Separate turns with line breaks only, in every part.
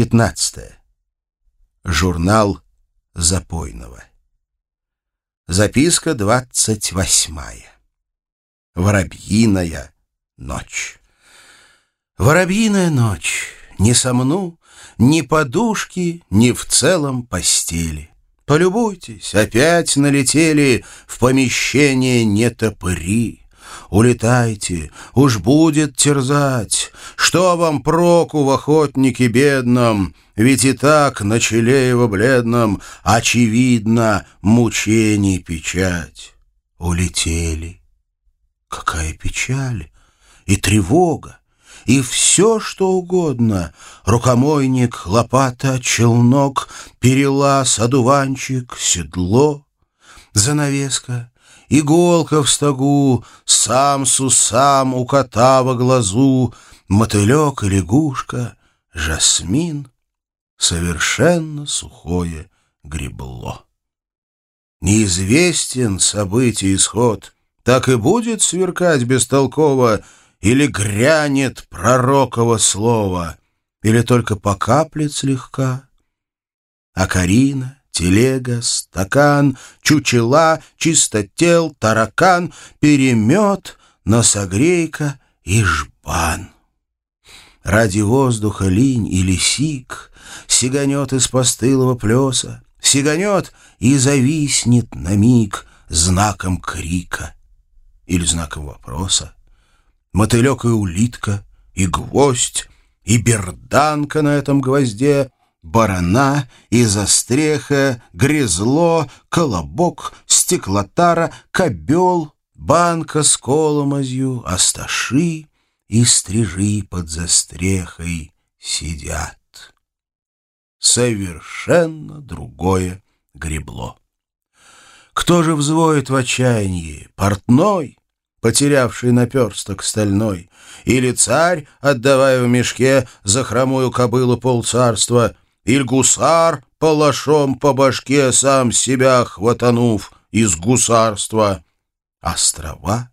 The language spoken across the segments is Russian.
15. Журнал запойного. Записка 28. Воробьиная ночь. Воробьиная ночь. Не сомну, ни подушки, ни в целом постели. Полюбуйтесь, опять налетели в помещение нетопыри. Улетайте, уж будет терзать. Что вам проку в охотнике бедном? Ведь и так на челе его бледном Очевидно мучений печать. Улетели. Какая печаль и тревога, и все, что угодно. Рукомойник, лопата, челнок, перелаз, одуванчик, седло, занавеска, Иголка в стогу, сам сусам у кота во глазу, Мотылек и лягушка, жасмин, Совершенно сухое гребло. Неизвестен событий исход, Так и будет сверкать бестолково, Или грянет пророково слово, Или только покаплет слегка. А Карина телега, стакан, чучела, чистотел, таракан, перемет, носогрейка и жбан. Ради воздуха линь или сик сиганет из постылого плеса, сиганет и зависнет на миг знаком крика или знаком вопроса. Мотылек и улитка, и гвоздь, и берданка на этом гвозде — барана, изостреха, грязло, колобок, стеклотара, кобел, банка с коломозью, асташи и стрижи под застрехой сидят. Совершенно другое гребло. Кто же взвоет в отчаянии? Портной, потерявший наперсток стальной, или царь, отдавая в мешке за хромую кобылу полцарства, Иль гусар, палашом по башке сам себя хватанув из гусарства. Острова?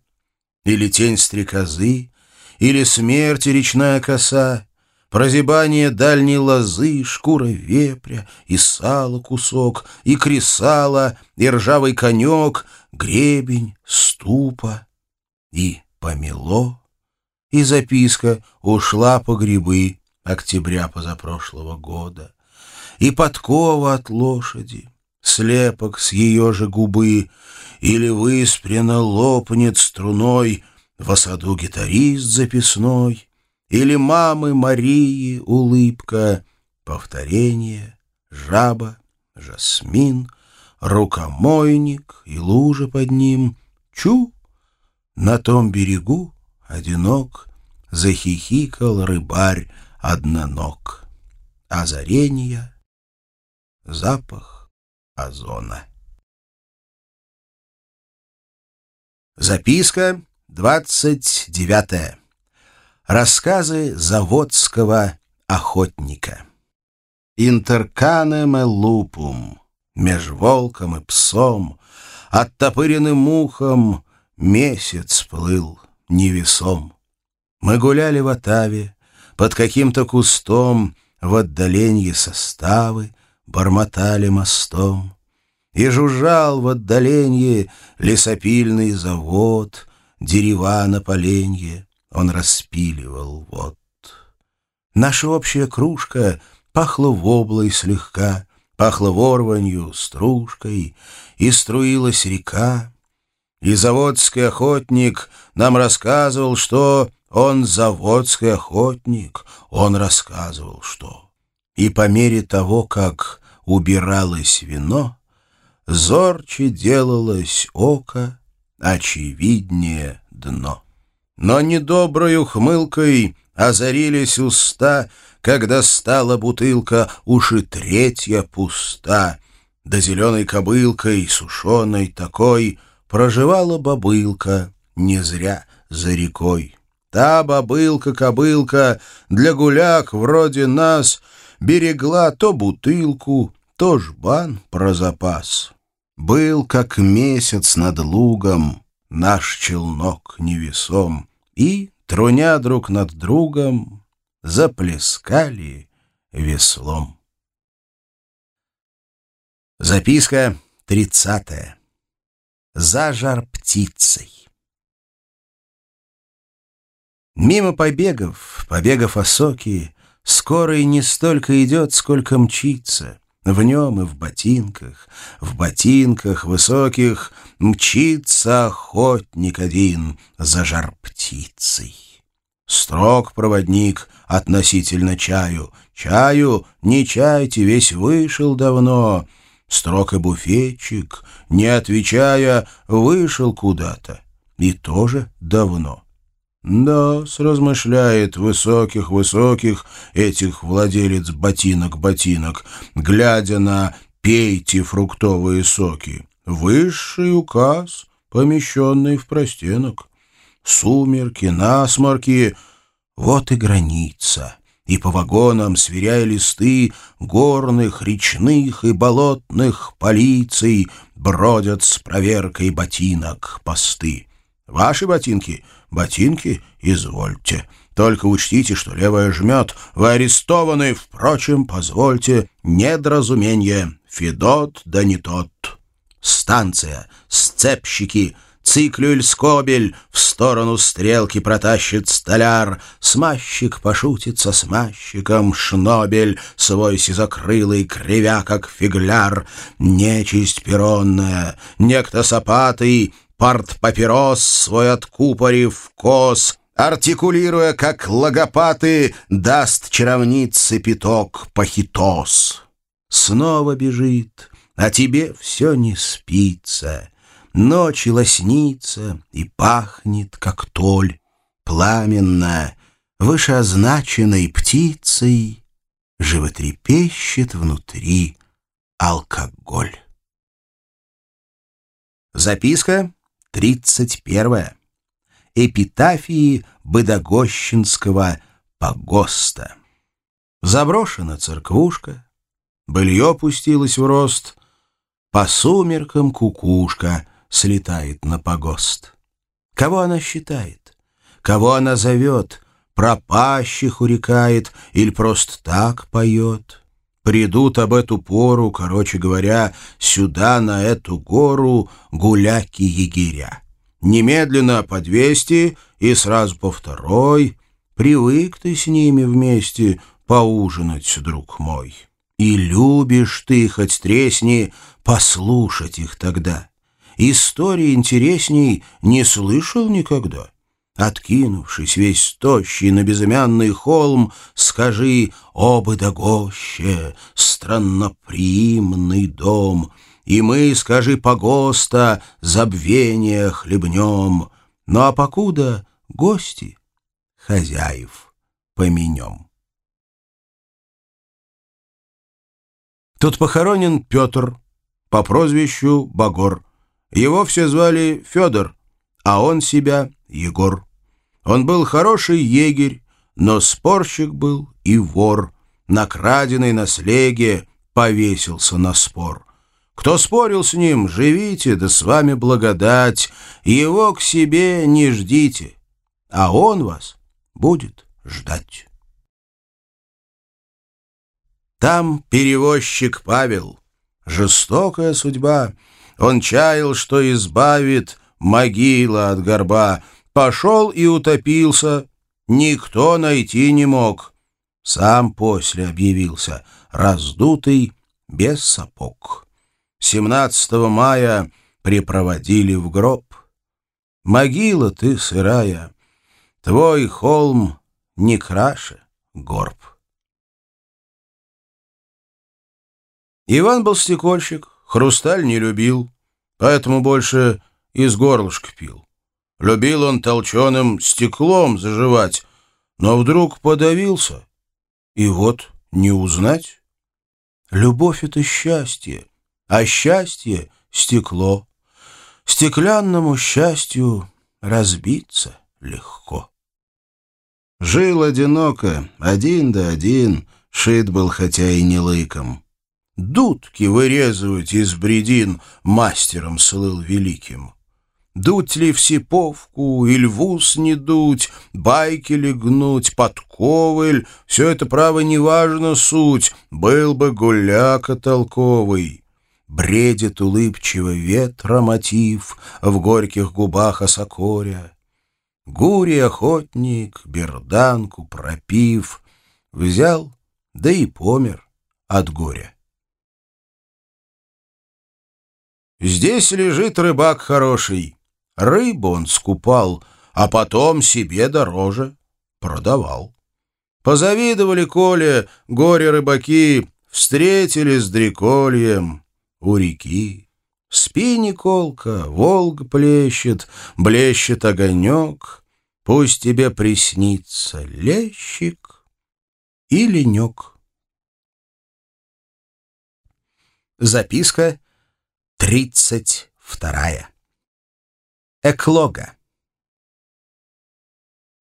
Или тень стрекозы? Или смерть речная коса? Прозябание дальней лозы, шкура вепря, и сало кусок, и кресало, и ржавый конек, гребень, ступа. И помело, и записка ушла по грибы октября позапрошлого года и подкова от лошади, слепок с ее же губы, или выспренно лопнет струной в осаду гитарист записной, или мамы Марии улыбка, повторение, жаба, жасмин, рукомойник и лужа под ним, чу, на том берегу одинок захихикал рыбарь одноног. Озарения запах озона. Записка двадцать девятая. Рассказы заводского охотника. Интерканем лупум, меж волком и псом, оттопыренным ухом месяц плыл невесом. Мы гуляли в Отаве, под каким-то кустом, в отдаленье составы, бормотали мостом. И жужжал в отдаленье лесопильный завод, Дерева на поленье он распиливал вот. Наша общая кружка пахла воблой слегка, Пахла ворванью, стружкой, и струилась река. И заводский охотник нам рассказывал, что он заводский охотник, он рассказывал, что и по мере того, как убиралось вино, зорче делалось око, очевиднее дно. Но недоброю хмылкой озарились уста, когда стала бутылка уж третья пуста, да зеленой кобылкой, сушеной такой, проживала бабылка не зря за рекой. Та бабылка-кобылка для гуляк вроде нас — берегла то бутылку, то жбан про запас. Был, как месяц над лугом, наш челнок невесом, и, труня друг над другом, заплескали веслом. Записка тридцатая. За жар птицей. Мимо побегов, побегов осоки, Скорый не столько идет, сколько мчится. В нем и в ботинках, в ботинках высоких Мчится охотник один за жар птицей. Строг проводник относительно чаю. Чаю не чайте, весь вышел давно. Строг и буфетчик, не отвечая, вышел куда-то. И тоже давно. Да, размышляет высоких-высоких этих владелец ботинок-ботинок, глядя на «пейте фруктовые соки». Высший указ, помещенный в простенок. Сумерки, насморки — вот и граница. И по вагонам, сверяя листы, горных, речных и болотных полиций бродят с проверкой ботинок посты. Ваши ботинки — Ботинки извольте. Только учтите, что левая жмет. Вы арестованы, впрочем, позвольте. Недоразумение. Федот да не тот. Станция. Сцепщики. Циклюль-скобель в сторону стрелки протащит столяр, Смазчик пошутит со смазчиком, шнобель свой сизокрылый, кривя, как фигляр, Нечисть перонная, некто сапатый, Парт-папирос свой откупорив кос, Артикулируя, как логопаты, Даст чаровнице пяток пахитос. Снова бежит, а тебе все не спится. Ночи лоснится и пахнет, как толь, Пламенно, вышеозначенной птицей Животрепещет внутри алкоголь. Записка Тридцать первое. Эпитафии Быдогощинского погоста. Заброшена церквушка, былье пустилось в рост, по сумеркам кукушка слетает на погост. Кого она считает? Кого она зовет? Пропащих урекает или просто так поет? Придут об эту пору, короче говоря, сюда, на эту гору, гуляки-егеря. Немедленно по двести и сразу по второй. Привык ты с ними вместе поужинать, друг мой. И любишь ты, хоть тресни, послушать их тогда. Истории интересней не слышал никогда. Откинувшись весь тощий на безымянный холм, Скажи, о быдогоще, странноприимный дом, И мы, скажи, погоста, забвение хлебнем, Ну а покуда гости, хозяев поменем. Тут похоронен Петр по прозвищу Багор. Его все звали Федор, а он себя Егор. Он был хороший егерь, но спорщик был и вор. На краденой наследие повесился на спор. Кто спорил с ним, живите, да с вами благодать, его к себе не ждите, а он вас будет ждать. Там перевозчик Павел. Жестокая судьба. Он чаял, что избавит могила от горба, Пошел и утопился. Никто найти не мог. Сам после объявился, раздутый, без сапог. 17 мая припроводили в гроб. Могила ты сырая, твой холм не краше горб. Иван был стекольщик, хрусталь не любил, поэтому больше из горлышка пил. Любил он толченым стеклом заживать, но вдруг подавился. И вот не узнать. Любовь — это счастье, а счастье — стекло. Стеклянному счастью разбиться легко. Жил одиноко, один да один, шит был хотя и не лыком. Дудки вырезывать из бредин мастером слыл великим. Дуть ли в сиповку, или в ус не дуть, байки ли гнуть, подковыль, все это, право, неважно суть, был бы гуляка толковый. Бредит улыбчиво ветра мотив в горьких губах осокоря. Гурий охотник, берданку пропив, взял, да и помер от горя. Здесь лежит рыбак хороший, рыбу он скупал, а потом себе дороже продавал. Позавидовали Коле горе-рыбаки, встретили с дрекольем у реки. Спи, Николка, Волга плещет, блещет огонек, Пусть тебе приснится лещик и ленек. Записка тридцать вторая. Эклога.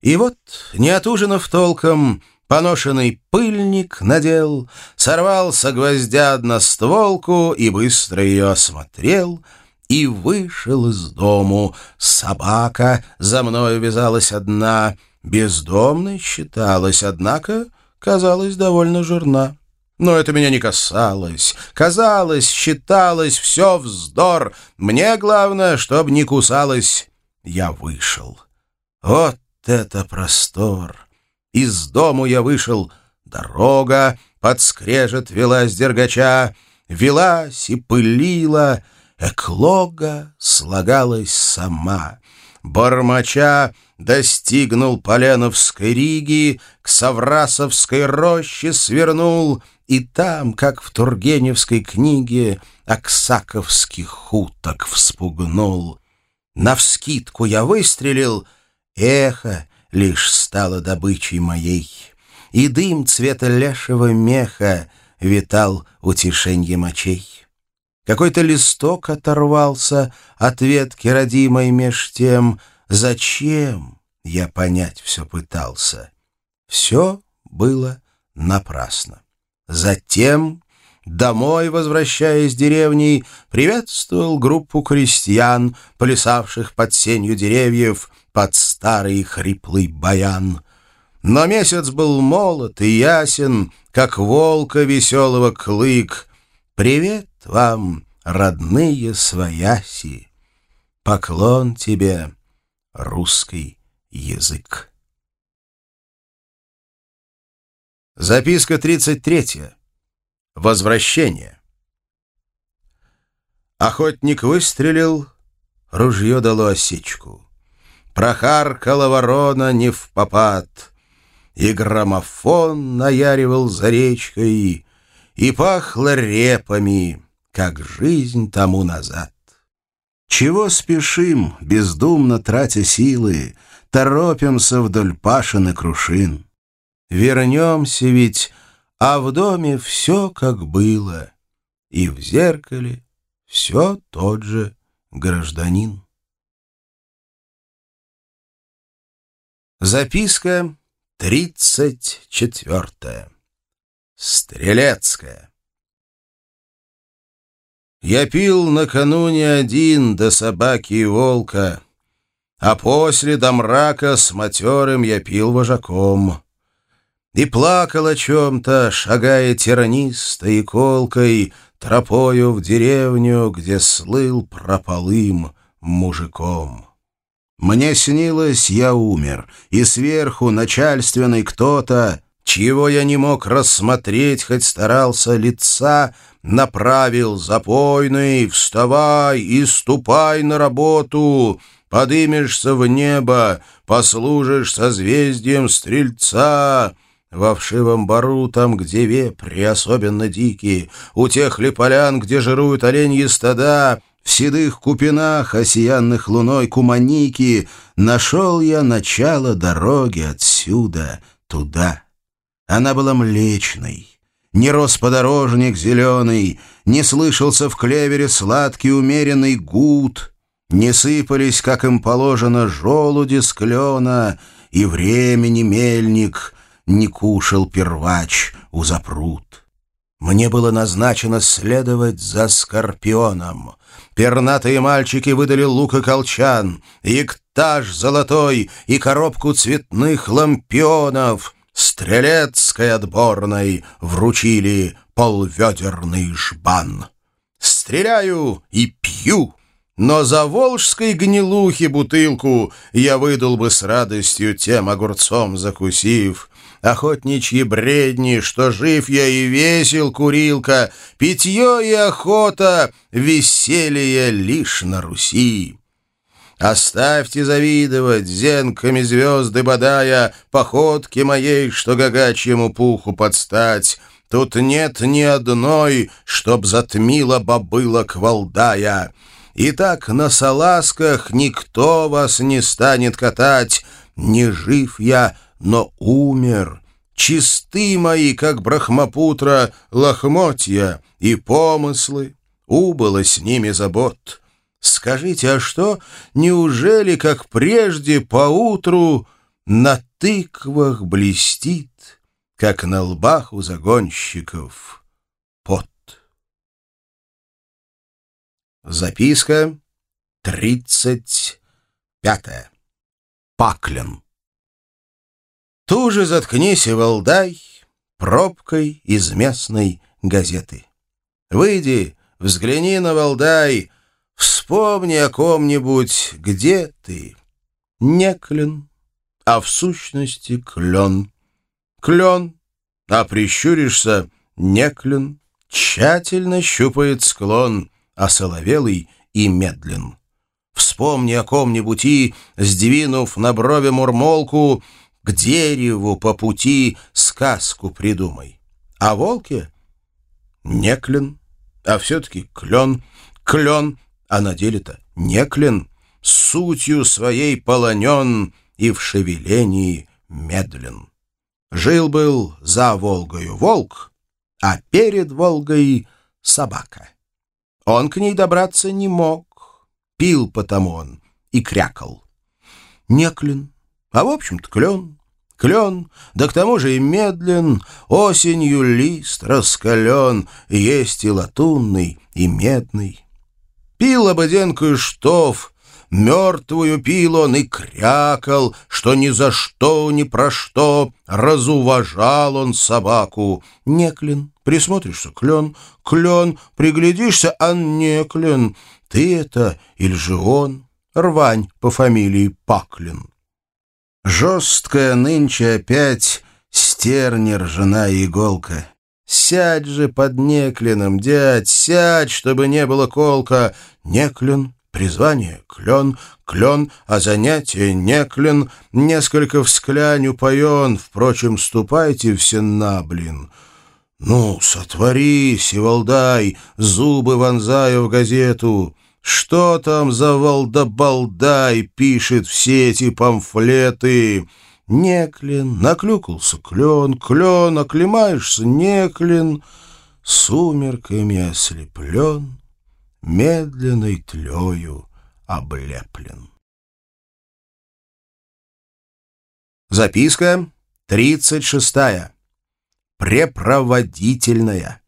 И вот, не отужинав толком, Поношенный пыльник надел, Сорвал со гвоздя одностволку И быстро ее осмотрел — и вышел из дому. Собака за мною вязалась одна, бездомной считалась, однако казалась довольно жирна. Но это меня не касалось. Казалось, считалось, все вздор. Мне главное, чтоб не кусалось. Я вышел. Вот это простор! Из дому я вышел. Дорога подскрежет велась дергача, велась и пылила — Эклога слагалась сама. Бормоча достигнул Поленовской Риги, к Саврасовской роще свернул, и там, как в Тургеневской книге, Аксаковских хуток вспугнул. Навскидку я выстрелил, эхо лишь стало добычей моей, и дым цвета лешего меха витал утешенье мочей. Какой-то листок оторвался от ветки родимой меж тем. Зачем? Я понять все пытался. Все было напрасно. Затем, домой возвращаясь деревней, приветствовал группу крестьян, плясавших под сенью деревьев под старый хриплый баян. Но месяц был молод и ясен, как волка веселого клык. Привет вам, родные свояси, поклон тебе, русский язык. Записка 33. Возвращение. Охотник выстрелил, ружье дало осечку. Прохаркала ворона не в попад, и граммофон наяривал за речкой, и пахло репами, как жизнь тому назад. Чего спешим, бездумно тратя силы, торопимся вдоль пашин и крушин? Вернемся ведь, а в доме все как было, и в зеркале все тот же гражданин. Записка тридцать четвертая. Стрелецкая. Я пил накануне один до собаки и волка, а после до мрака с матерым я пил вожаком. И плакал о чем-то, шагая тиранистой и колкой, тропою в деревню, где слыл прополым мужиком. Мне снилось, я умер, и сверху начальственный кто-то чьего я не мог рассмотреть, хоть старался лица, направил запойный, вставай и ступай на работу, подымешься в небо, послужишь созвездием стрельца». Во вшивом бару, там, где вепри особенно дикие, у тех ли полян, где жируют оленьи стада, в седых купинах, осиянных луной куманики, нашел я начало дороги отсюда туда. Она была млечной. Не рос подорожник зеленый, не слышался в клевере сладкий умеренный гуд, не сыпались, как им положено, желуди с клена, и времени мельник не кушал первач у запрут. Мне было назначено следовать за Скорпионом. Пернатые мальчики выдали лук и колчан, иктаж золотой и коробку цветных лампионов. Стрелецкой отборной вручили полведерный жбан. Стреляю и пью, но за волжской гнилухи бутылку я выдал бы с радостью тем огурцом закусив. Охотничьи бредни, что жив я и весел, курилка, питье и охота, веселье лишь на Руси. Оставьте завидовать, зенками звезды бодая, походке моей, что гагачьему пуху подстать. Тут нет ни одной, чтоб затмила бобыла квалдая. И так на салазках никто вас не станет катать. Не жив я, но умер. Чисты мои, как брахмапутра, лохмотья и помыслы. Убыло с ними забот. Скажите, а что, неужели, как прежде, поутру на тыквах блестит, как на лбах у загонщиков пот? Записка тридцать пятая. Паклен. Туже заткнись и волдай пробкой из местной газеты. Выйди, взгляни на Валдай, вспомни о ком-нибудь, где ты. Не клен, а в сущности клен. Клен, а прищуришься — не клен. Тщательно щупает склон — а соловелый и медлен. Вспомни о ком-нибудь и, сдвинув на брови мурмолку, к дереву по пути сказку придумай. А волке — не клен, а все-таки клен, клен, а на деле-то не клен, сутью своей полонен и в шевелении медлен. Жил-был за Волгою волк, а перед Волгой собака. Он к ней добраться не мог. Пил потому он и крякал. Не клен, а в общем-то клен. Клен, да к тому же и медлен, осенью лист раскален, есть и латунный, и медный. Пил ободенку и штоф, мертвую пил он и крякал, что ни за что, ни про что разуважал он собаку. Неклин, Присмотришься — клен, клен, приглядишься — а не клен. Ты это или же он? Рвань по фамилии Паклин. Жесткая нынче опять стерни ржаная иголка. Сядь же под Неклином, дядь, сядь, чтобы не было колка. Неклин, призвание — клен, клен, а занятие — неклен. Несколько в склянь упоен, впрочем, ступайте все на, блин. «Ну, сотвори, Сивалдай, зубы вонзаю в газету. Что там за Валдабалдай пишет все эти памфлеты?» Неклин, наклюкался клен, клен, оклемаешься, неклин, Сумерками ослеплен, медленной тлею облеплен. Записка тридцать шестая препроводительная.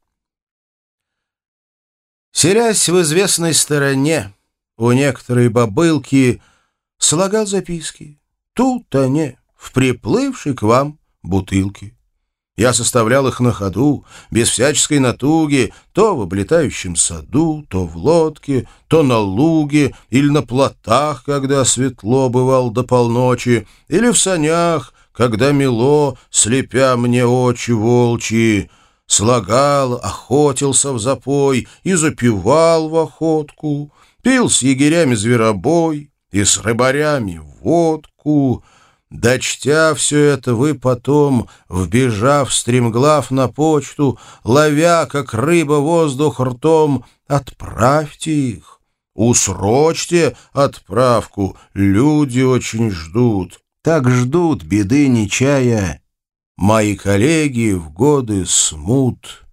Селясь в известной стороне, у некоторой бобылки слагал записки. Тут они, в приплывшей к вам бутылке. Я составлял их на ходу, без всяческой натуги, то в облетающем саду, то в лодке, то на луге или на плотах, когда светло бывал до полночи, или в санях, когда мело, слепя мне очи волчьи, слагал, охотился в запой и запивал в охотку, пил с егерями зверобой и с рыбарями водку. Дочтя все это, вы потом, вбежав стремглав на почту, ловя, как рыба, воздух ртом, отправьте их. Усрочьте отправку, люди очень ждут. Так ждут беды не чая Мои коллеги в годы смут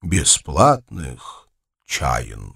Бесплатных чаен.